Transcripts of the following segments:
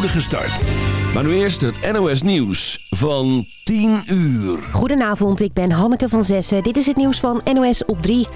spoedige start. Maar nu eerst het NOS Nieuws van 10 uur. Goedenavond, ik ben Hanneke van Zessen. Dit is het nieuws van NOS op 3.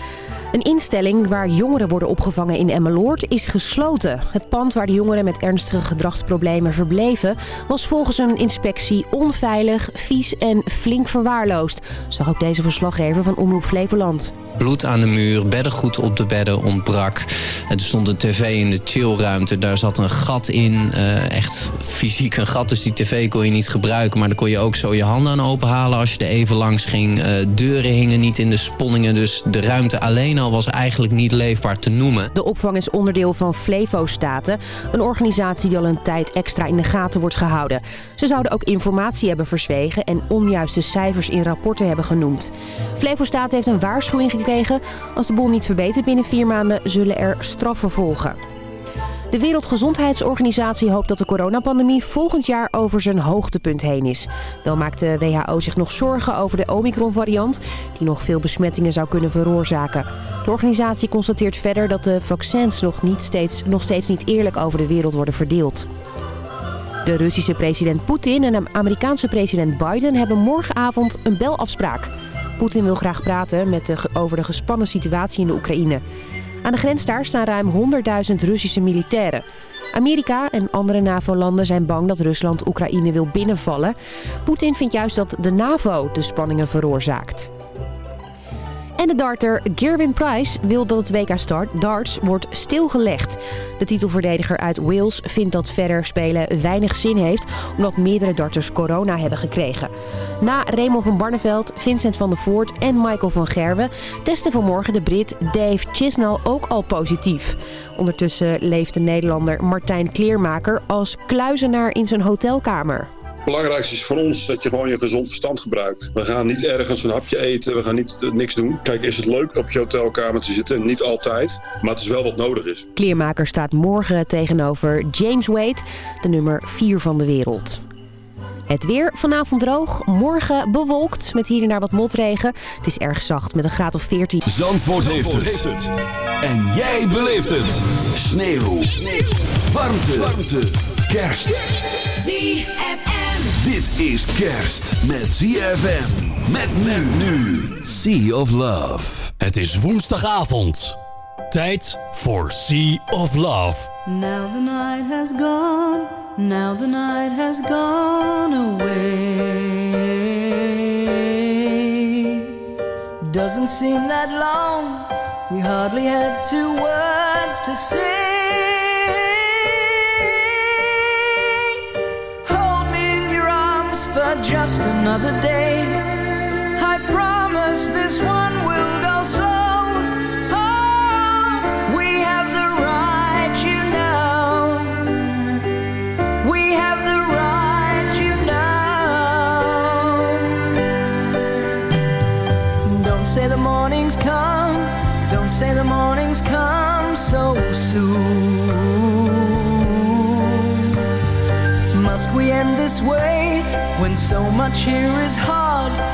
Een instelling waar jongeren worden opgevangen in Emmeloord is gesloten. Het pand waar de jongeren met ernstige gedragsproblemen verbleven... was volgens een inspectie onveilig, vies en flink verwaarloosd. Zag ook deze verslaggever van Omroep Flevoland. Bloed aan de muur, beddengoed op de bedden ontbrak. Er stond een tv in de chillruimte, daar zat een gat in. Uh, echt fysiek een gat, dus die tv kon je niet gebruiken. Maar dan kon je ook zo je handen aan openhalen als je er even langs ging. Uh, deuren hingen niet in de sponningen, dus de ruimte alleen al was eigenlijk niet leefbaar te noemen. De opvang is onderdeel van Flevo-staten, een organisatie die al een tijd extra in de gaten wordt gehouden. Ze zouden ook informatie hebben verzwegen en onjuiste cijfers in rapporten hebben genoemd. Flevo-staten heeft een waarschuwing gekregen als de boel niet verbetert binnen vier maanden zullen er straffen volgen. De Wereldgezondheidsorganisatie hoopt dat de coronapandemie volgend jaar over zijn hoogtepunt heen is. Wel maakt de WHO zich nog zorgen over de Omicron-variant... die nog veel besmettingen zou kunnen veroorzaken. De organisatie constateert verder dat de vaccins nog, niet steeds, nog steeds niet eerlijk over de wereld worden verdeeld. De Russische president Poetin en de Amerikaanse president Biden hebben morgenavond een belafspraak... Poetin wil graag praten met de, over de gespannen situatie in de Oekraïne. Aan de grens daar staan ruim 100.000 Russische militairen. Amerika en andere NAVO-landen zijn bang dat Rusland Oekraïne wil binnenvallen. Poetin vindt juist dat de NAVO de spanningen veroorzaakt. En de darter Gerwin Price wil dat het WK Start darts wordt stilgelegd. De titelverdediger uit Wales vindt dat verder spelen weinig zin heeft... omdat meerdere darters corona hebben gekregen. Na Raymond van Barneveld, Vincent van der Voort en Michael van Gerwen... testen vanmorgen de Brit Dave Chisnall ook al positief. Ondertussen leeft de Nederlander Martijn Kleermaker als kluizenaar in zijn hotelkamer. Het belangrijkste is voor ons dat je gewoon je gezond verstand gebruikt. We gaan niet ergens een hapje eten, we gaan niet uh, niks doen. Kijk, is het leuk op je hotelkamer te zitten? Niet altijd, maar het is wel wat nodig is. Kleermaker staat morgen tegenover James Wade, de nummer 4 van de wereld. Het weer vanavond droog, morgen bewolkt met hier en daar wat motregen. Het is erg zacht met een graad of 14. Zandvoort, heeft, het. heeft, het. En jij beleeft het. Sneeuw. Sneeuw. Warmte. Warmte. Kerst. ZFM. Dit is kerst met ZFM. Met men nu. Sea of Love. Het is woensdagavond. Tijd voor Sea of Love. Now the night has gone. Now the night has gone away. Doesn't seem that long. We hardly had two words to say. For just another day. I promise this one will go slow. Oh, we have the right, you know. We have the right, you know. Don't say the morning's come. Don't say the morning's come so soon. Must we end this way when so much here is hard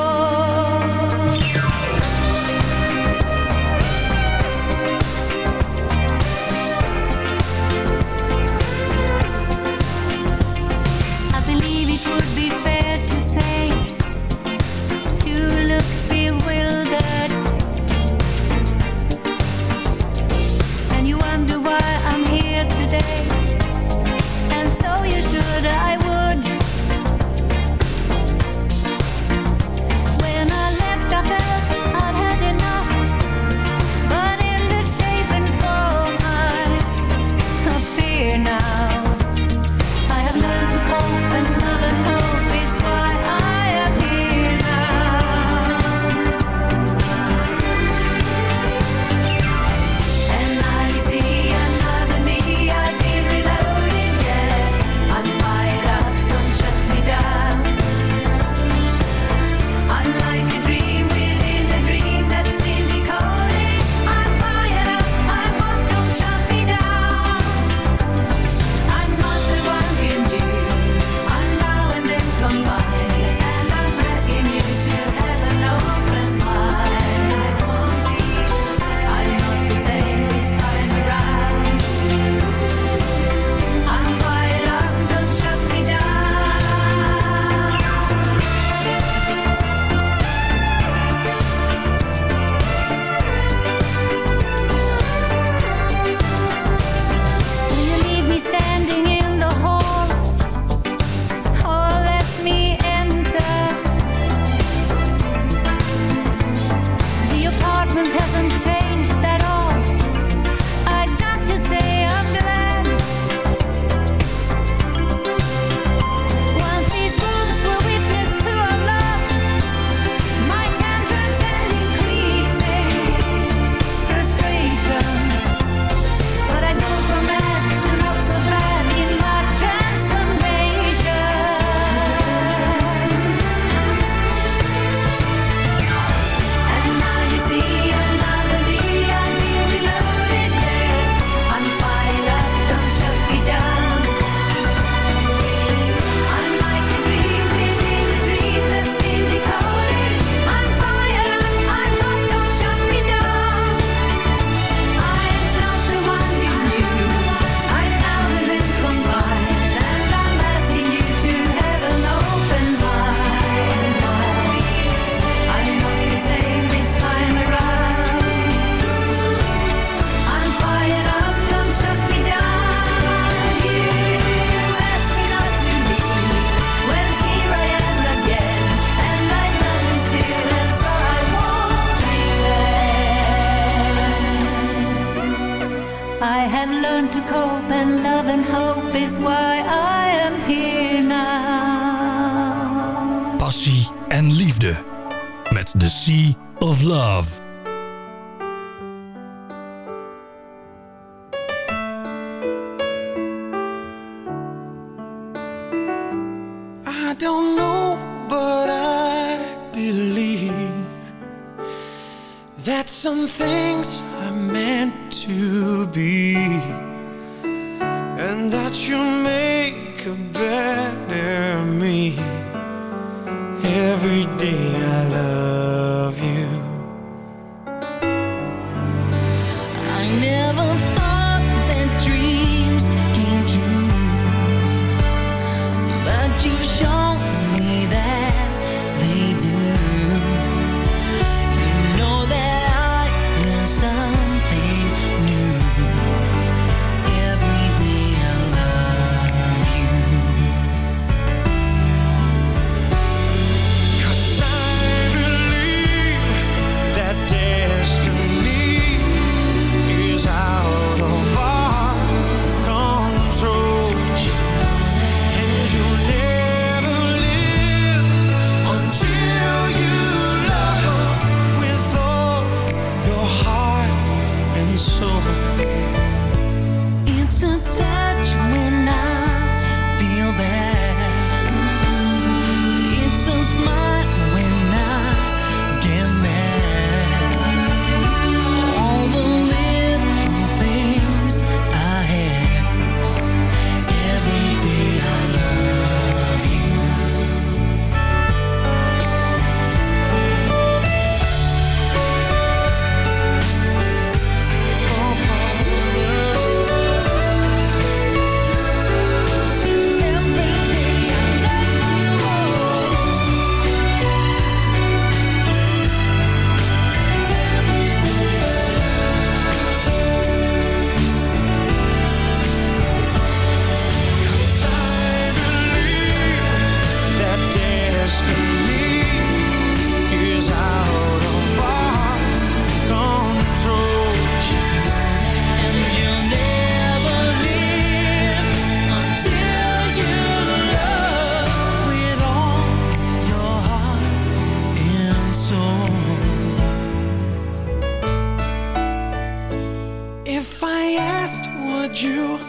you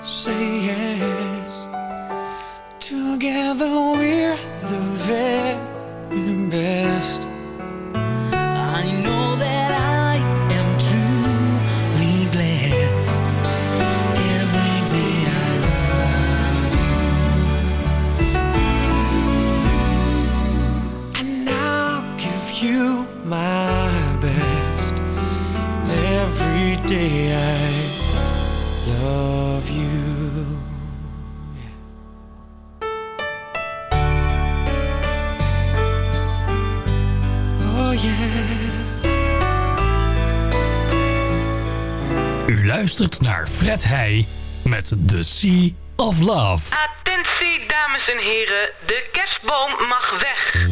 say Zet hij met The Sea of Love. Attentie dames en heren, de kerstboom mag weg.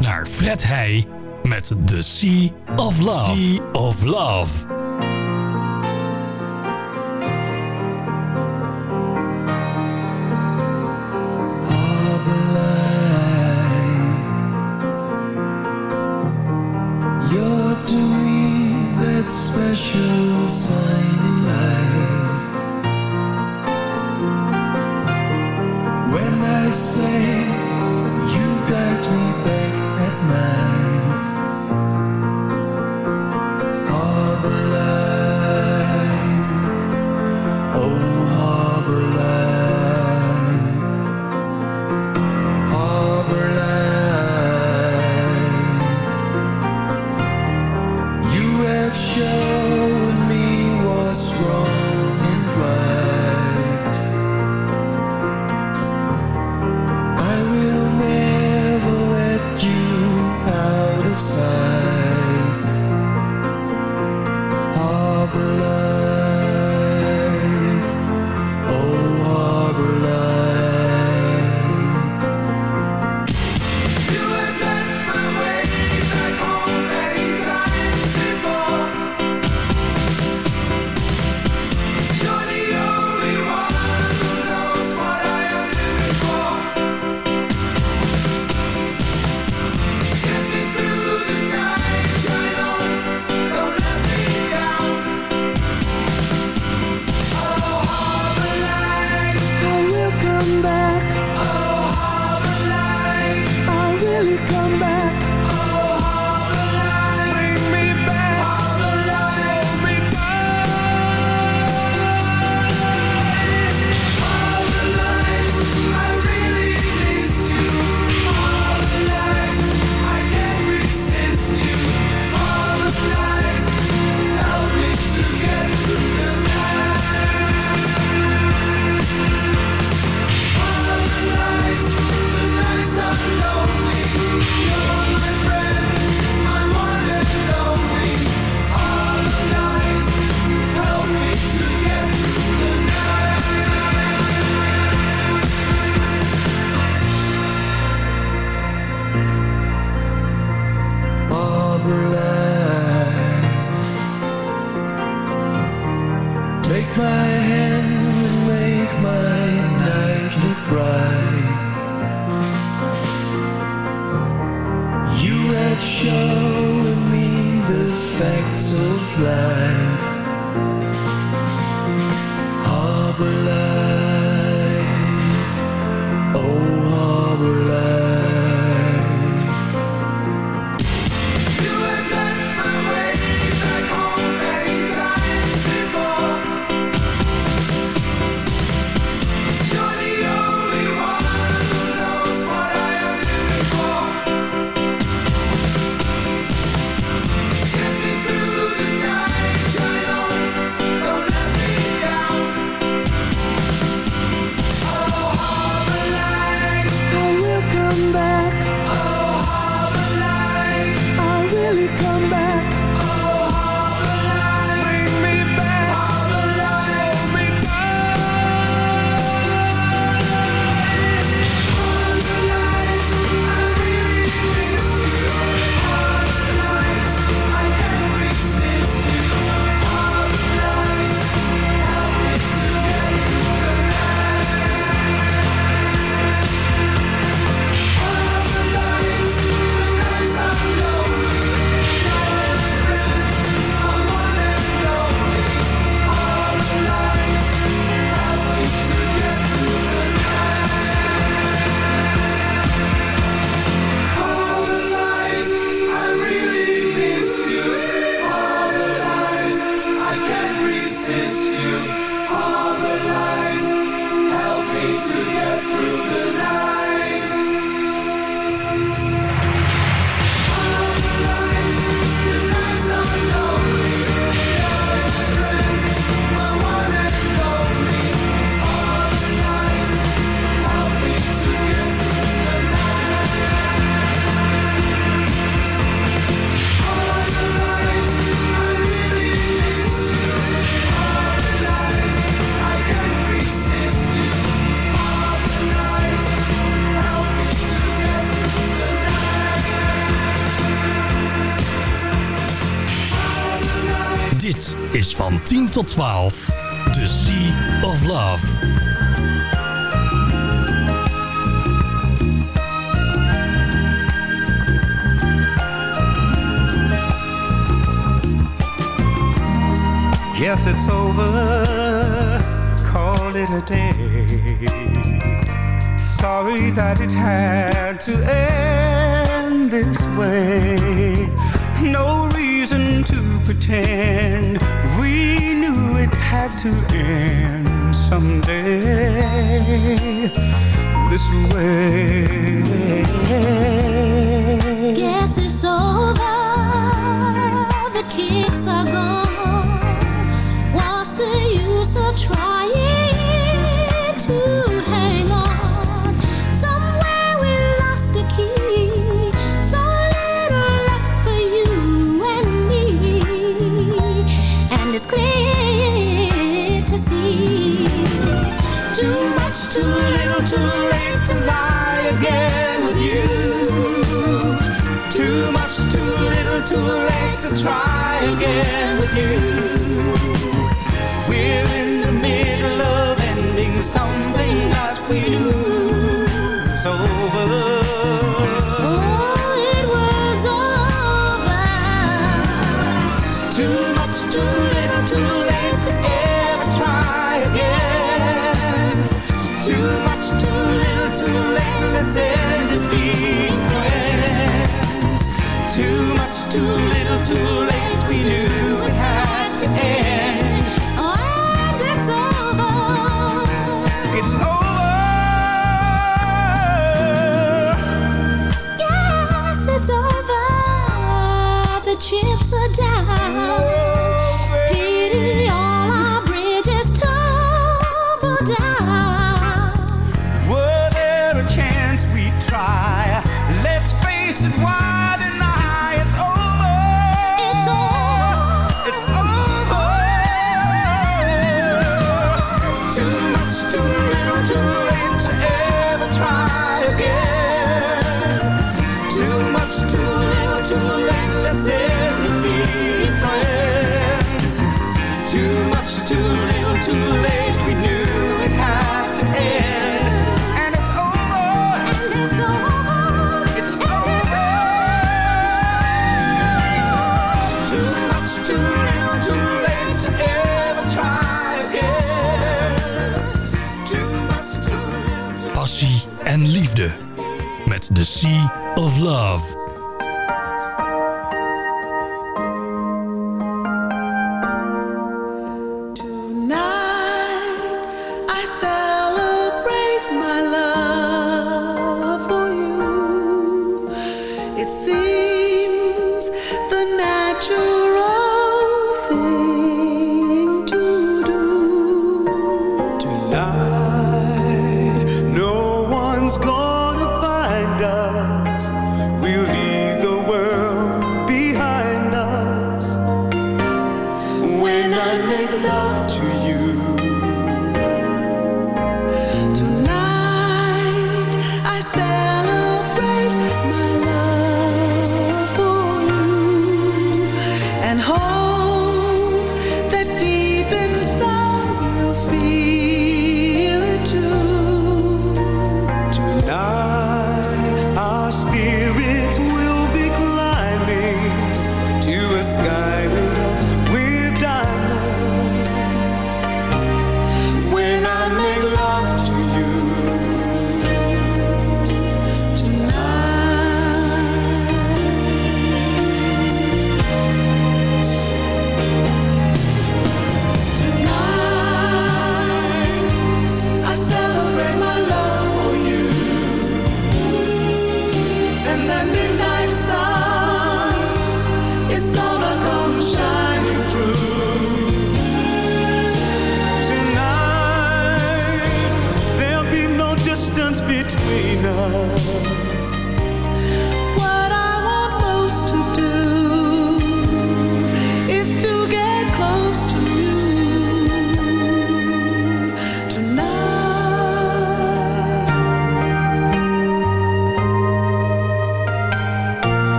naar Fred Heij met The Sea of Love. Sea of Love. Take my hand and make my night look bright. You have shown me the facts of life. tot 12. The Sea of Love. Yes, it's over. Call it a day. Sorry that it had to end this way. No reason to pretend we had to end someday this way. Guess it's over. The kicks are gone. something that we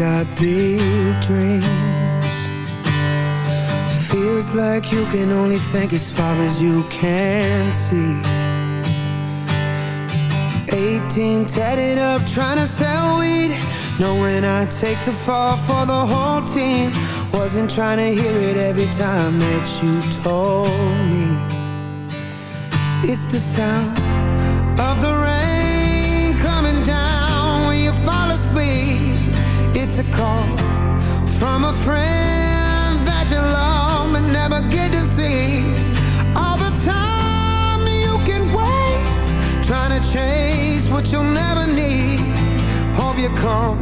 Got big dreams. Feels like you can only think as far as you can see. 18 tatted up trying to sell weed. Knowing I'd take the fall for the whole team. Wasn't trying to hear it every time that you told me. It's the sound call from a friend that you love but never get to see. All the time you can waste trying to chase what you'll never need. Hope you come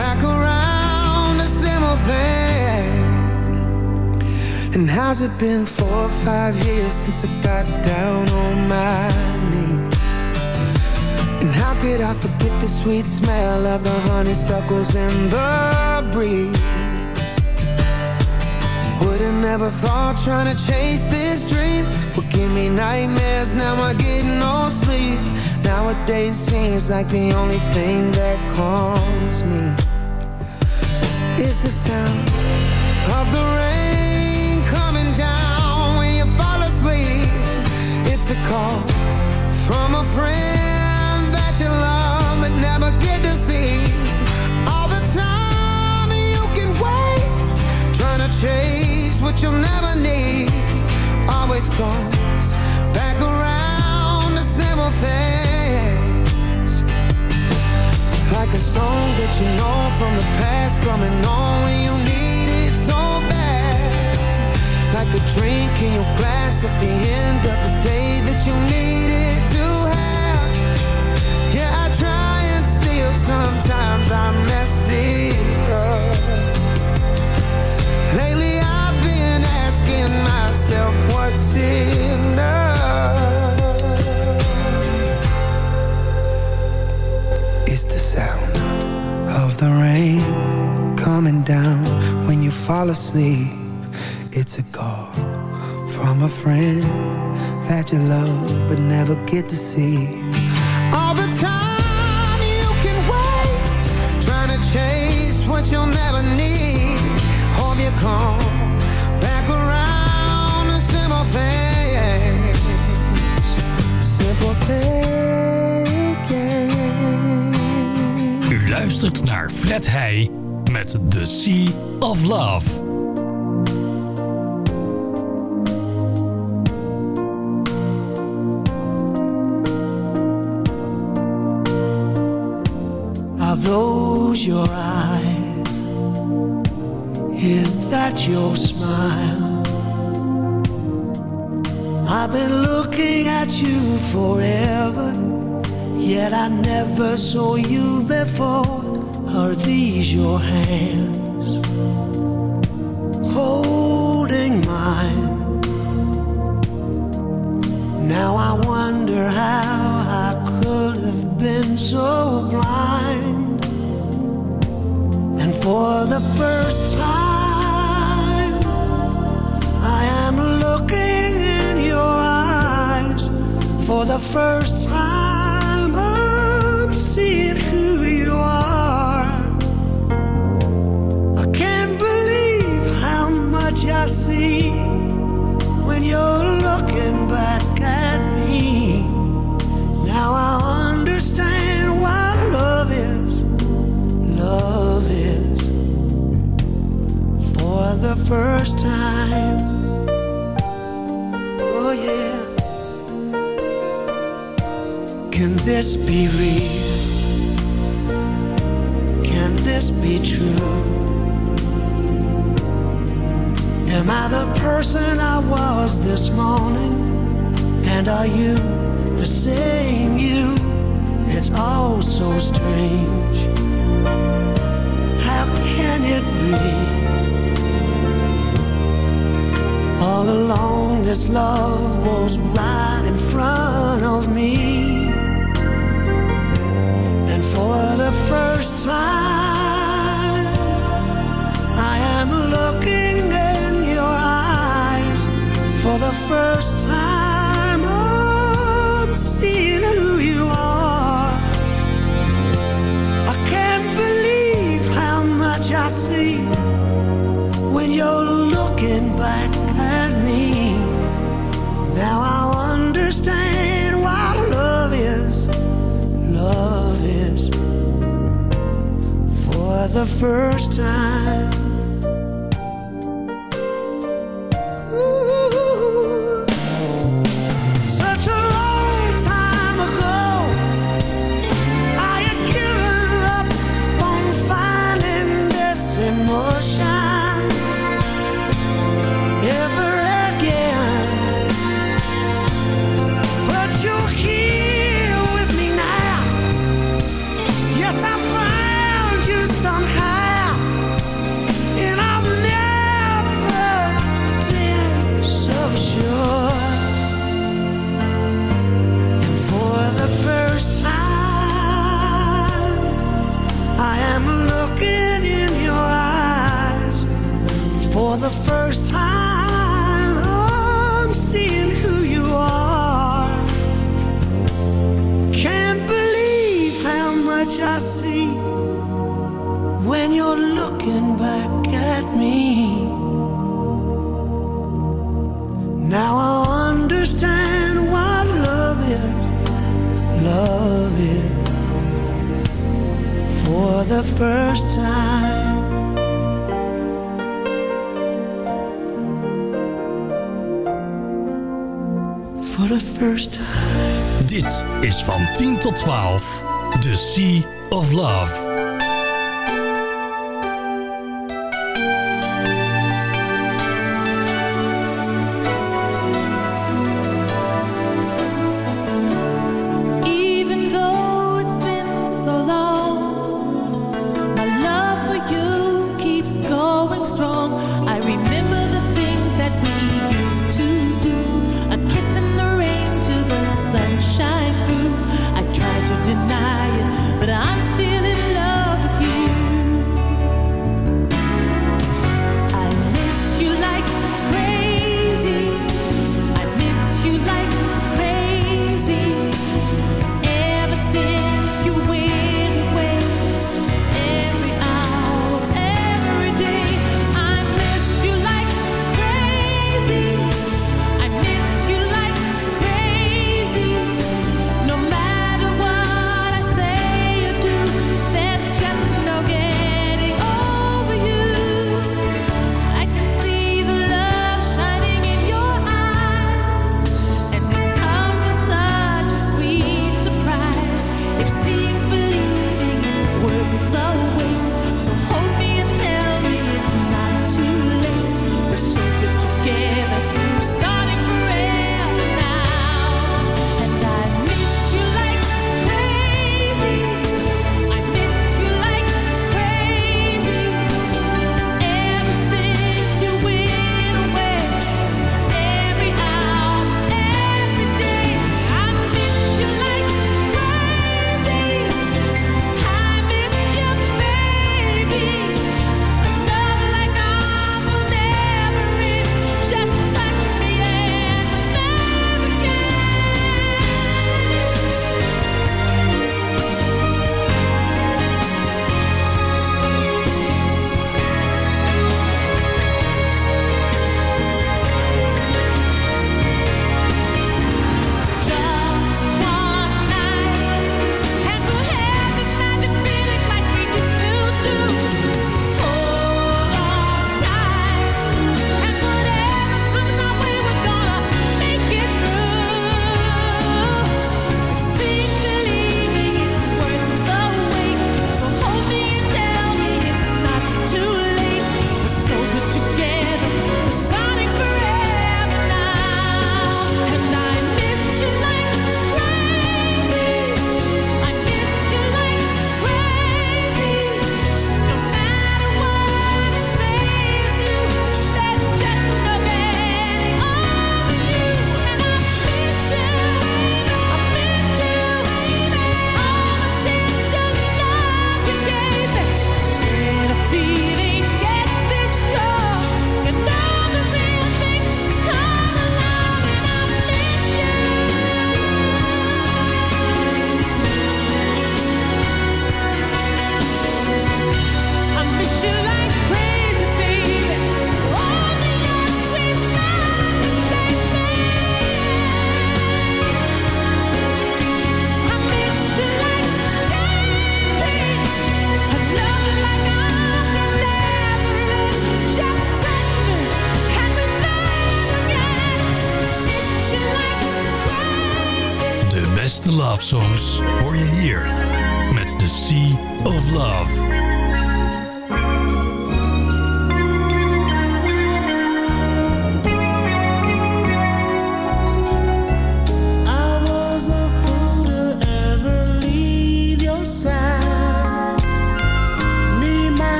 back around to simple things. And how's it been four or five years since I got down on my knees? And how could I forget the sweet smell of the honeysuckles in the breeze? Would've never thought trying to chase this dream would give me nightmares. Now I get no sleep. Nowadays seems like the only thing that calms me is the sound of the rain coming down when you fall asleep. It's a call from a friend what you'll never need. Always comes back around to simple things. Like a song that you know from the past coming on when you need it so bad. Like a drink in your glass at the end of the day that you needed to have. Yeah, I try and still sometimes I mess it up. Asking myself what's enough. It's the sound of the rain coming down when you fall asleep. It's a call from a friend that you love but never get to see. All the time you can waste trying to chase what you'll never need. Hope you come Naar Fred Heij met The Sea of Love. Those your eyes? Is that your smile? I've been looking at you forever, yet I never saw you before. Are these your hands holding mine? Now I wonder how I could have been so blind. And for the first time, I am looking in your eyes. For the first time, you're looking back at me. Now I understand what love is. Love is for the first time. Oh, yeah. Can this be real? Can this be true? Am I the person I was this morning? And are you the same you? It's all so strange. How can it be? All along, this love was right in front of me. And for the first time, the first time. Now I understand what love is. Love is for the first time. For the first time. Dit is van 10 tot 12 The Sea of Love.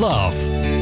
love.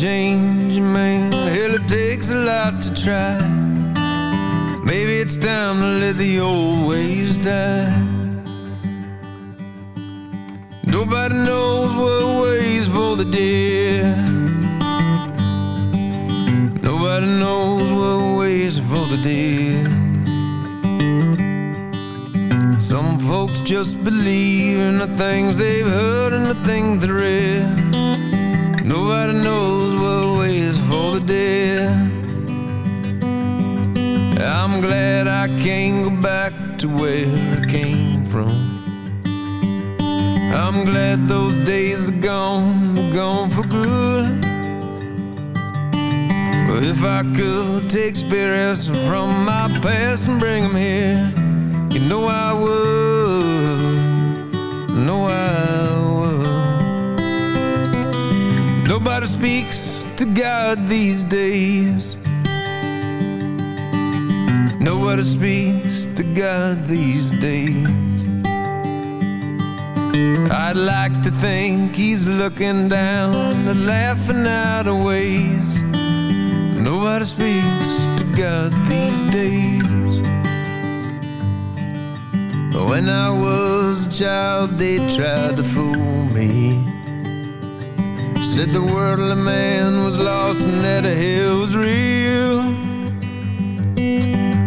change, man. Hell, it takes a lot to try. Maybe it's time to let the old ways die. Nobody knows what ways for the dead Nobody knows what ways for the dead Some folks just believe in the things they've heard and the things they read. Nobody knows the dead I'm glad I can't go back to where I came from. I'm glad those days are gone, gone for good. But if I could take spirits from my past and bring them here You know I would, you know I would. Nobody speaks to God these days. Nobody speaks to God these days. I'd like to think he's looking down and laughing out of ways. Nobody speaks to God these days. When I was a child they tried to fool me. Said the world of man was lost and that hell was real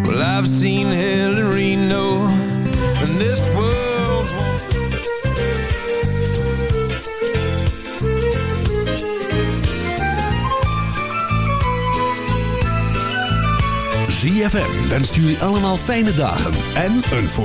Well, I've seen hell in Reno And this world's ZFM wenst jullie allemaal fijne dagen en een voorzitter.